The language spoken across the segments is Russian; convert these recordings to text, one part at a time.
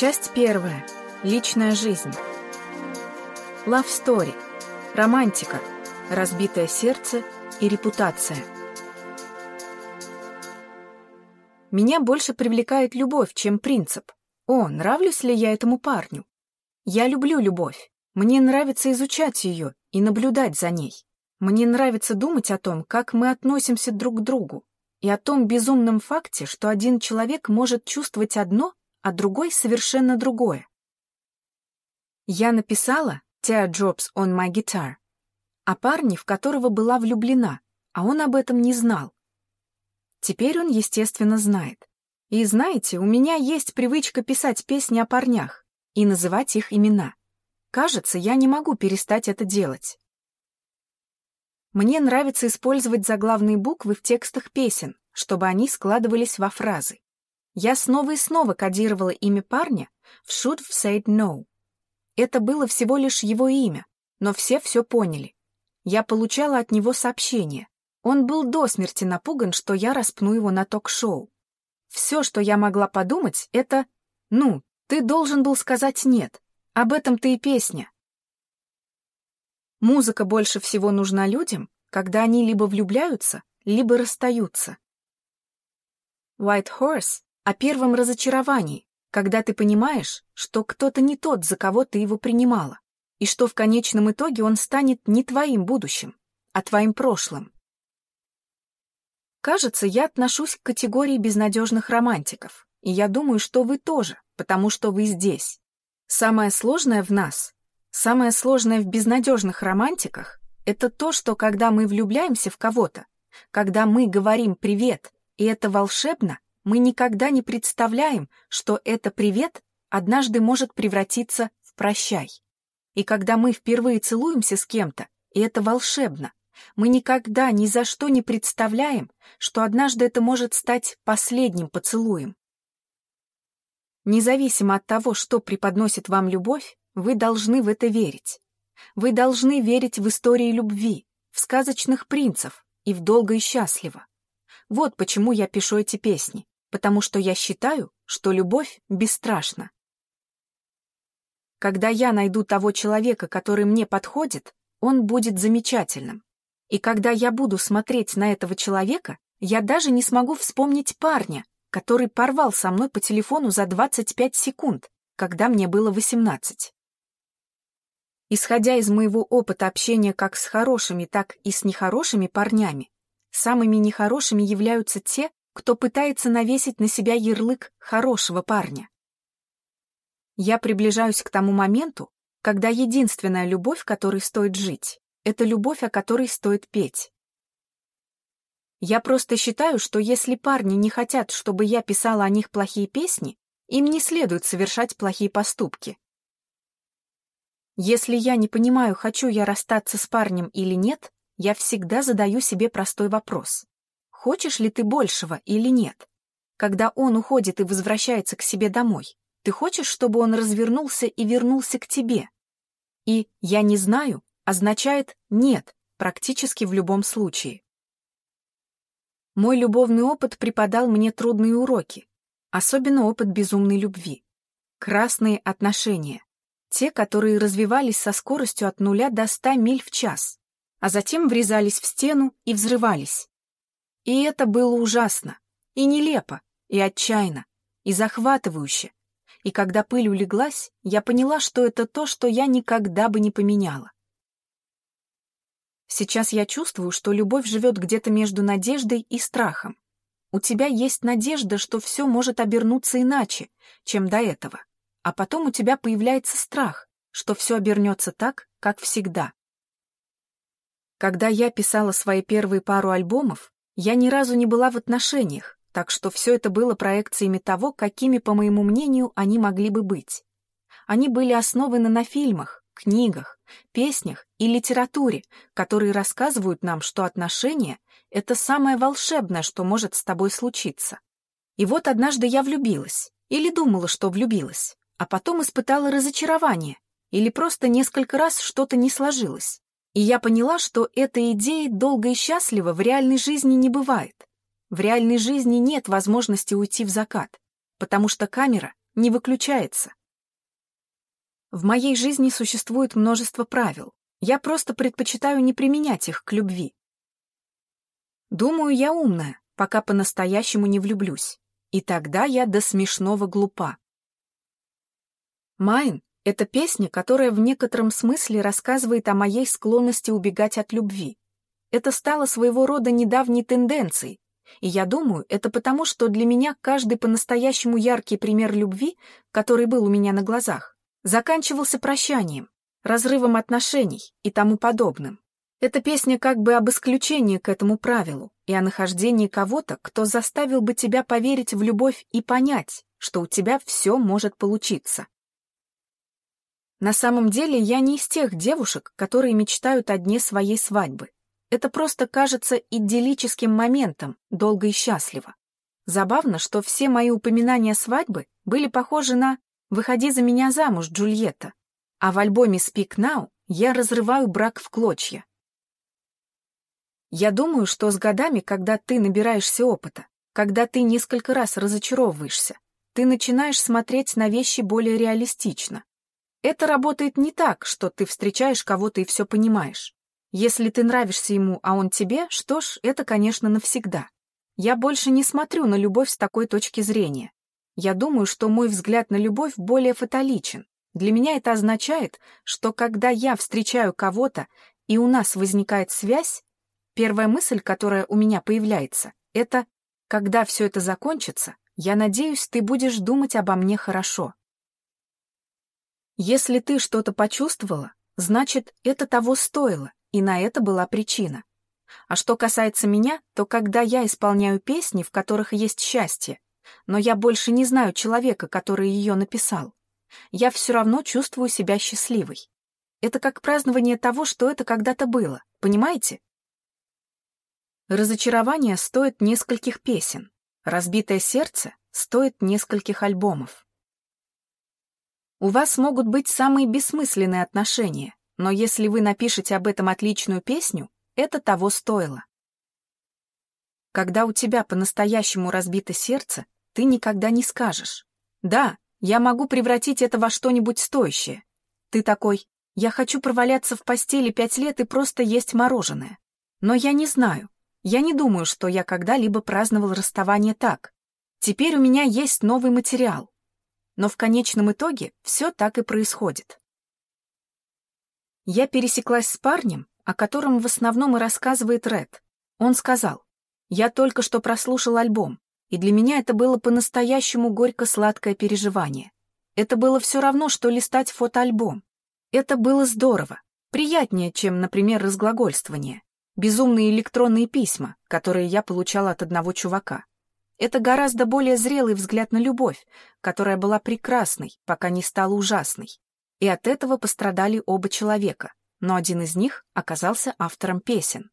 Часть первая. Личная жизнь. Love Story. Романтика. Разбитое сердце и репутация. Меня больше привлекает любовь, чем принцип. О, нравлюсь ли я этому парню? Я люблю любовь. Мне нравится изучать ее и наблюдать за ней. Мне нравится думать о том, как мы относимся друг к другу, и о том безумном факте, что один человек может чувствовать одно, а другой совершенно другое. Я написала «Teardrops on my guitar» о парне, в которого была влюблена, а он об этом не знал. Теперь он, естественно, знает. И знаете, у меня есть привычка писать песни о парнях и называть их имена. Кажется, я не могу перестать это делать. Мне нравится использовать заглавные буквы в текстах песен, чтобы они складывались во фразы. Я снова и снова кодировала имя парня в «should have said no». Это было всего лишь его имя, но все все поняли. Я получала от него сообщение. Он был до смерти напуган, что я распну его на ток-шоу. Все, что я могла подумать, это «ну, ты должен был сказать нет, об этом ты и песня». Музыка больше всего нужна людям, когда они либо влюбляются, либо расстаются. White Horse о первом разочаровании, когда ты понимаешь, что кто-то не тот, за кого ты его принимала, и что в конечном итоге он станет не твоим будущим, а твоим прошлым. Кажется, я отношусь к категории безнадежных романтиков, и я думаю, что вы тоже, потому что вы здесь. Самое сложное в нас Самое сложное в безнадежных романтиках — это то, что когда мы влюбляемся в кого-то, когда мы говорим «привет», и это волшебно, мы никогда не представляем, что это «привет» однажды может превратиться в «прощай». И когда мы впервые целуемся с кем-то, и это волшебно, мы никогда ни за что не представляем, что однажды это может стать последним поцелуем. Независимо от того, что преподносит вам любовь, вы должны в это верить. Вы должны верить в истории любви, в сказочных принцев и в долго и счастливо. Вот почему я пишу эти песни, потому что я считаю, что любовь бесстрашна. Когда я найду того человека, который мне подходит, он будет замечательным. И когда я буду смотреть на этого человека, я даже не смогу вспомнить парня, который порвал со мной по телефону за 25 секунд, когда мне было 18. Исходя из моего опыта общения как с хорошими, так и с нехорошими парнями, самыми нехорошими являются те, кто пытается навесить на себя ярлык хорошего парня. Я приближаюсь к тому моменту, когда единственная любовь, которой стоит жить, это любовь, о которой стоит петь. Я просто считаю, что если парни не хотят, чтобы я писала о них плохие песни, им не следует совершать плохие поступки. Если я не понимаю, хочу я расстаться с парнем или нет, я всегда задаю себе простой вопрос. Хочешь ли ты большего или нет? Когда он уходит и возвращается к себе домой, ты хочешь, чтобы он развернулся и вернулся к тебе? И «я не знаю» означает «нет» практически в любом случае. Мой любовный опыт преподал мне трудные уроки, особенно опыт безумной любви. Красные отношения. Те, которые развивались со скоростью от нуля до ста миль в час, а затем врезались в стену и взрывались. И это было ужасно, и нелепо, и отчаянно, и захватывающе. И когда пыль улеглась, я поняла, что это то, что я никогда бы не поменяла. Сейчас я чувствую, что любовь живет где-то между надеждой и страхом. У тебя есть надежда, что все может обернуться иначе, чем до этого а потом у тебя появляется страх, что все обернется так, как всегда. Когда я писала свои первые пару альбомов, я ни разу не была в отношениях, так что все это было проекциями того, какими, по моему мнению, они могли бы быть. Они были основаны на фильмах, книгах, песнях и литературе, которые рассказывают нам, что отношения — это самое волшебное, что может с тобой случиться. И вот однажды я влюбилась, или думала, что влюбилась а потом испытала разочарование или просто несколько раз что-то не сложилось. И я поняла, что этой идеи долго и счастливо в реальной жизни не бывает. В реальной жизни нет возможности уйти в закат, потому что камера не выключается. В моей жизни существует множество правил. Я просто предпочитаю не применять их к любви. Думаю, я умная, пока по-настоящему не влюблюсь. И тогда я до смешного глупа. Майн — это песня, которая в некотором смысле рассказывает о моей склонности убегать от любви. Это стало своего рода недавней тенденцией, и я думаю, это потому, что для меня каждый по-настоящему яркий пример любви, который был у меня на глазах, заканчивался прощанием, разрывом отношений и тому подобным. Эта песня как бы об исключении к этому правилу и о нахождении кого-то, кто заставил бы тебя поверить в любовь и понять, что у тебя все может получиться. На самом деле я не из тех девушек, которые мечтают о дне своей свадьбы. Это просто кажется идиллическим моментом, долго и счастливо. Забавно, что все мои упоминания свадьбы были похожи на «Выходи за меня замуж, Джульетта», а в альбоме «Speak Now» я разрываю брак в клочья. Я думаю, что с годами, когда ты набираешься опыта, когда ты несколько раз разочаровываешься, ты начинаешь смотреть на вещи более реалистично. Это работает не так, что ты встречаешь кого-то и все понимаешь. Если ты нравишься ему, а он тебе, что ж, это, конечно, навсегда. Я больше не смотрю на любовь с такой точки зрения. Я думаю, что мой взгляд на любовь более фаталичен. Для меня это означает, что когда я встречаю кого-то, и у нас возникает связь, первая мысль, которая у меня появляется, это «когда все это закончится, я надеюсь, ты будешь думать обо мне хорошо». Если ты что-то почувствовала, значит, это того стоило, и на это была причина. А что касается меня, то когда я исполняю песни, в которых есть счастье, но я больше не знаю человека, который ее написал, я все равно чувствую себя счастливой. Это как празднование того, что это когда-то было, понимаете? Разочарование стоит нескольких песен, разбитое сердце стоит нескольких альбомов. У вас могут быть самые бессмысленные отношения, но если вы напишете об этом отличную песню, это того стоило. Когда у тебя по-настоящему разбито сердце, ты никогда не скажешь. Да, я могу превратить это во что-нибудь стоящее. Ты такой, я хочу проваляться в постели пять лет и просто есть мороженое. Но я не знаю. Я не думаю, что я когда-либо праздновал расставание так. Теперь у меня есть новый материал но в конечном итоге все так и происходит. Я пересеклась с парнем, о котором в основном и рассказывает Ред. Он сказал, «Я только что прослушал альбом, и для меня это было по-настоящему горько-сладкое переживание. Это было все равно, что листать фотоальбом. Это было здорово, приятнее, чем, например, разглагольствование, безумные электронные письма, которые я получала от одного чувака. Это гораздо более зрелый взгляд на любовь, которая была прекрасной, пока не стала ужасной. И от этого пострадали оба человека, но один из них оказался автором песен.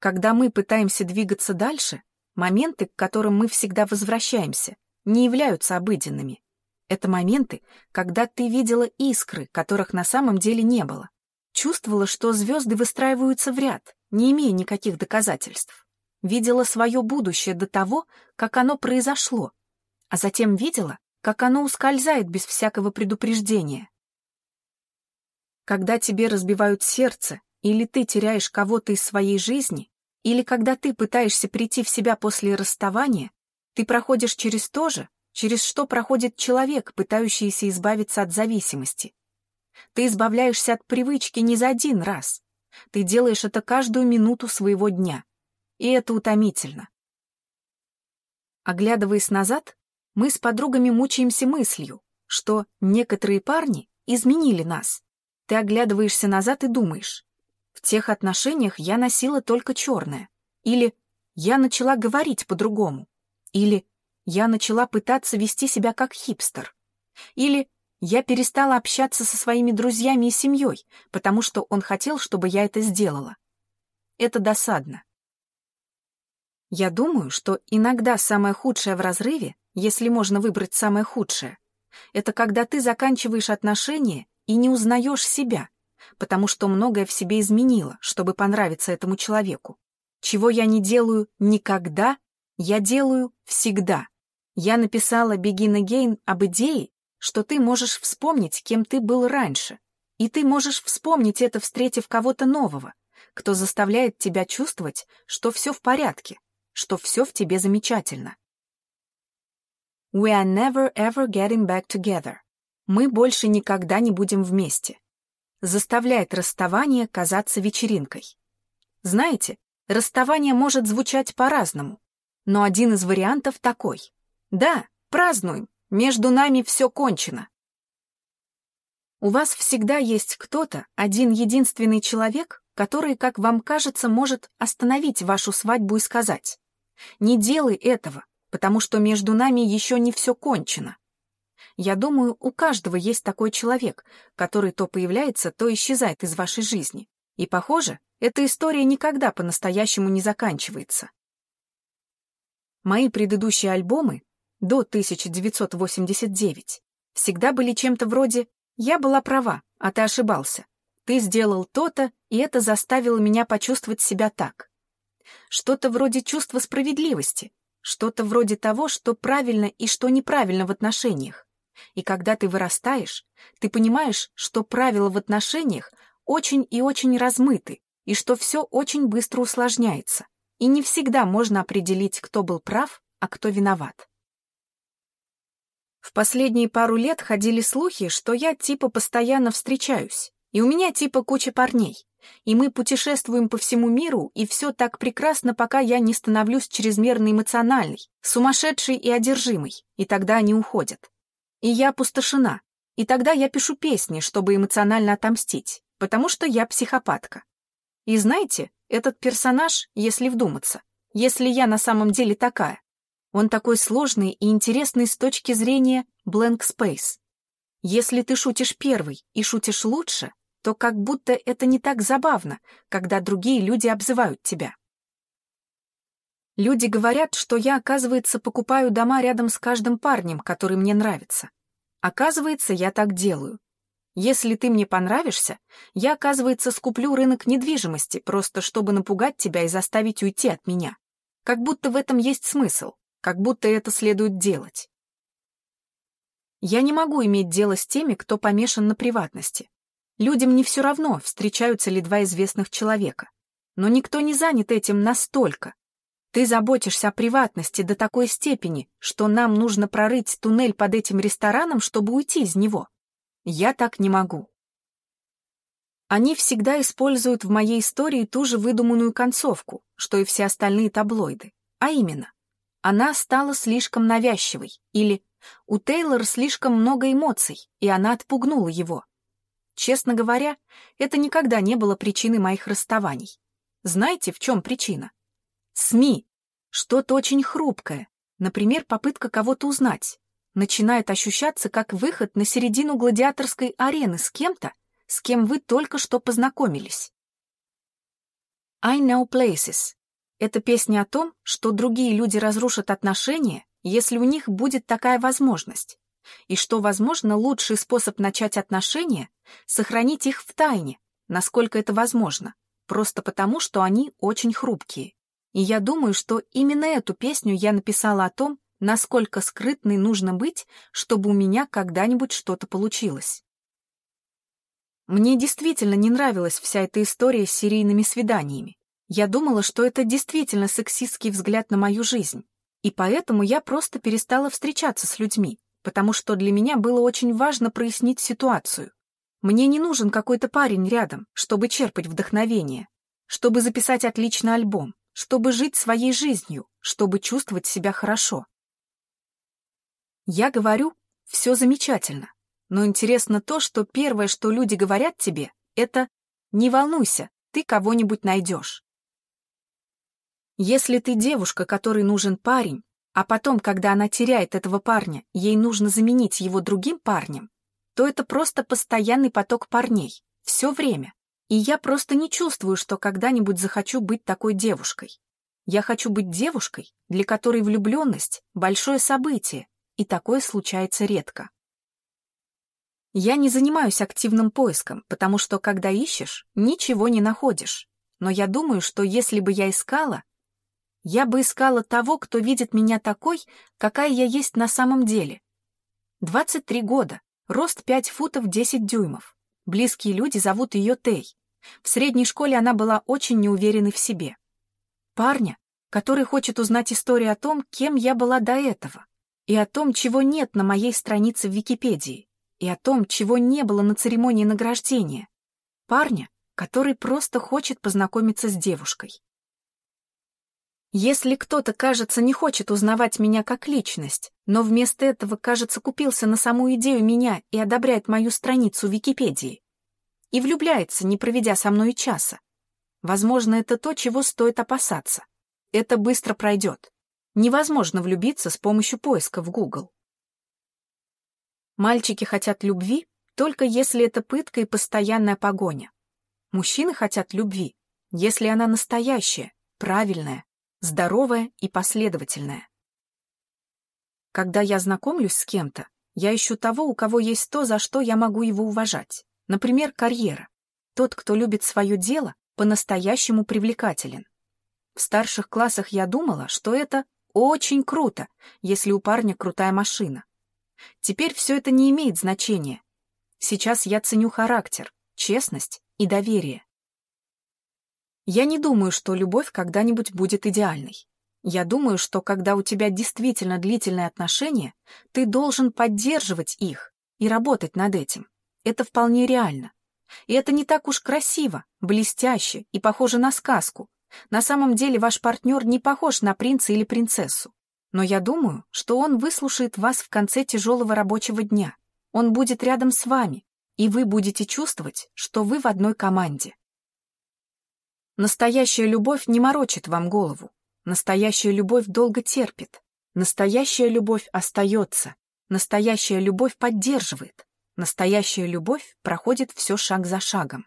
Когда мы пытаемся двигаться дальше, моменты, к которым мы всегда возвращаемся, не являются обыденными. Это моменты, когда ты видела искры, которых на самом деле не было. Чувствовала, что звезды выстраиваются в ряд, не имея никаких доказательств видела свое будущее до того, как оно произошло, а затем видела, как оно ускользает без всякого предупреждения. Когда тебе разбивают сердце, или ты теряешь кого-то из своей жизни, или когда ты пытаешься прийти в себя после расставания, ты проходишь через то же, через что проходит человек, пытающийся избавиться от зависимости. Ты избавляешься от привычки не за один раз. Ты делаешь это каждую минуту своего дня и это утомительно. Оглядываясь назад, мы с подругами мучаемся мыслью, что некоторые парни изменили нас. Ты оглядываешься назад и думаешь, в тех отношениях я носила только черное, или я начала говорить по-другому, или я начала пытаться вести себя как хипстер, или я перестала общаться со своими друзьями и семьей, потому что он хотел, чтобы я это сделала. Это досадно. Я думаю, что иногда самое худшее в разрыве, если можно выбрать самое худшее, это когда ты заканчиваешь отношения и не узнаешь себя, потому что многое в себе изменило, чтобы понравиться этому человеку. Чего я не делаю никогда, я делаю всегда. Я написала «Begin Again» об идее, что ты можешь вспомнить, кем ты был раньше, и ты можешь вспомнить это, встретив кого-то нового, кто заставляет тебя чувствовать, что все в порядке, что все в тебе замечательно. We are never ever getting back together. Мы больше никогда не будем вместе. Заставляет расставание казаться вечеринкой. Знаете, расставание может звучать по-разному, но один из вариантов такой. Да, празднуем, между нами все кончено. У вас всегда есть кто-то, один единственный человек, который, как вам кажется, может остановить вашу свадьбу и сказать «Не делай этого, потому что между нами еще не все кончено». Я думаю, у каждого есть такой человек, который то появляется, то исчезает из вашей жизни. И, похоже, эта история никогда по-настоящему не заканчивается. Мои предыдущие альбомы, до 1989, всегда были чем-то вроде «Я была права, а ты ошибался. Ты сделал то-то, и это заставило меня почувствовать себя так». Что-то вроде чувства справедливости, что-то вроде того, что правильно и что неправильно в отношениях. И когда ты вырастаешь, ты понимаешь, что правила в отношениях очень и очень размыты, и что все очень быстро усложняется, и не всегда можно определить, кто был прав, а кто виноват. В последние пару лет ходили слухи, что я типа постоянно встречаюсь, и у меня типа куча парней, и мы путешествуем по всему миру, и все так прекрасно, пока я не становлюсь чрезмерно эмоциональной, сумасшедшей и одержимой, и тогда они уходят. И я опустошена. И тогда я пишу песни, чтобы эмоционально отомстить, потому что я психопатка. И знаете, этот персонаж, если вдуматься, если я на самом деле такая, он такой сложный и интересный с точки зрения blank space. Если ты шутишь первый и шутишь лучше, то как будто это не так забавно, когда другие люди обзывают тебя. Люди говорят, что я, оказывается, покупаю дома рядом с каждым парнем, который мне нравится. Оказывается, я так делаю. Если ты мне понравишься, я, оказывается, скуплю рынок недвижимости, просто чтобы напугать тебя и заставить уйти от меня. Как будто в этом есть смысл, как будто это следует делать. Я не могу иметь дело с теми, кто помешан на приватности. Людям не все равно, встречаются ли два известных человека. Но никто не занят этим настолько, ты заботишься о приватности до такой степени, что нам нужно прорыть туннель под этим рестораном, чтобы уйти из него. Я так не могу. Они всегда используют в моей истории ту же выдуманную концовку, что и все остальные таблоиды. А именно, она стала слишком навязчивой, или у Тейлор слишком много эмоций, и она отпугнула его. Честно говоря, это никогда не было причиной моих расставаний. Знаете, в чем причина? СМИ. Что-то очень хрупкое, например, попытка кого-то узнать, начинает ощущаться как выход на середину гладиаторской арены с кем-то, с кем вы только что познакомились. I Know Places. Это песня о том, что другие люди разрушат отношения, если у них будет такая возможность, и что, возможно, лучший способ начать отношения — сохранить их в тайне, насколько это возможно, просто потому, что они очень хрупкие. И я думаю, что именно эту песню я написала о том, насколько скрытной нужно быть, чтобы у меня когда-нибудь что-то получилось. Мне действительно не нравилась вся эта история с серийными свиданиями. Я думала, что это действительно сексистский взгляд на мою жизнь. И поэтому я просто перестала встречаться с людьми, потому что для меня было очень важно прояснить ситуацию. Мне не нужен какой-то парень рядом, чтобы черпать вдохновение, чтобы записать отличный альбом, чтобы жить своей жизнью, чтобы чувствовать себя хорошо. Я говорю, все замечательно, но интересно то, что первое, что люди говорят тебе, это «не волнуйся, ты кого-нибудь найдешь». Если ты девушка, которой нужен парень, а потом, когда она теряет этого парня, ей нужно заменить его другим парнем, то это просто постоянный поток парней, все время. И я просто не чувствую, что когда-нибудь захочу быть такой девушкой. Я хочу быть девушкой, для которой влюбленность — большое событие, и такое случается редко. Я не занимаюсь активным поиском, потому что, когда ищешь, ничего не находишь. Но я думаю, что если бы я искала, Я бы искала того, кто видит меня такой, какая я есть на самом деле. 23 года, рост 5 футов 10 дюймов. Близкие люди зовут ее Тей. В средней школе она была очень неуверенной в себе. Парня, который хочет узнать историю о том, кем я была до этого, и о том, чего нет на моей странице в Википедии, и о том, чего не было на церемонии награждения. Парня, который просто хочет познакомиться с девушкой. Если кто-то, кажется, не хочет узнавать меня как личность, но вместо этого, кажется, купился на саму идею меня и одобряет мою страницу в Википедии, и влюбляется, не проведя со мной часа, возможно, это то, чего стоит опасаться. Это быстро пройдет. Невозможно влюбиться с помощью поиска в Google. Мальчики хотят любви, только если это пытка и постоянная погоня. Мужчины хотят любви, если она настоящая, правильная, здоровая и последовательная. Когда я знакомлюсь с кем-то, я ищу того, у кого есть то, за что я могу его уважать. Например, карьера. Тот, кто любит свое дело, по-настоящему привлекателен. В старших классах я думала, что это очень круто, если у парня крутая машина. Теперь все это не имеет значения. Сейчас я ценю характер, честность и доверие. Я не думаю, что любовь когда-нибудь будет идеальной. Я думаю, что когда у тебя действительно длительные отношения, ты должен поддерживать их и работать над этим. Это вполне реально. И это не так уж красиво, блестяще и похоже на сказку. На самом деле ваш партнер не похож на принца или принцессу. Но я думаю, что он выслушает вас в конце тяжелого рабочего дня. Он будет рядом с вами, и вы будете чувствовать, что вы в одной команде. Настоящая любовь не морочит вам голову. Настоящая любовь долго терпит. Настоящая любовь остается. Настоящая любовь поддерживает. Настоящая любовь проходит все шаг за шагом.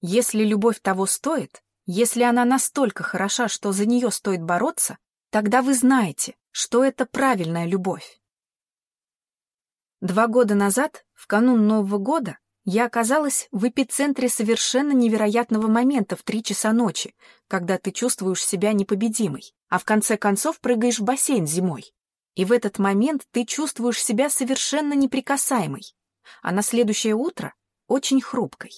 Если любовь того стоит, если она настолько хороша, что за нее стоит бороться, тогда вы знаете, что это правильная любовь. Два года назад, в канун Нового года, я оказалась в эпицентре совершенно невероятного момента в три часа ночи, когда ты чувствуешь себя непобедимой, а в конце концов прыгаешь в бассейн зимой. И в этот момент ты чувствуешь себя совершенно неприкасаемой, а на следующее утро очень хрупкой.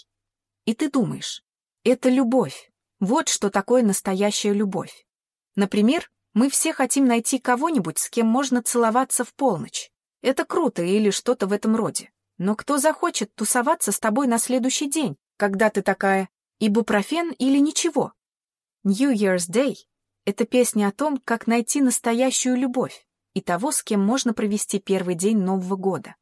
И ты думаешь, это любовь, вот что такое настоящая любовь. Например, мы все хотим найти кого-нибудь, с кем можно целоваться в полночь. Это круто или что-то в этом роде. Но кто захочет тусоваться с тобой на следующий день, когда ты такая «ибупрофен» или ничего? New Year's Day — это песня о том, как найти настоящую любовь и того, с кем можно провести первый день Нового года.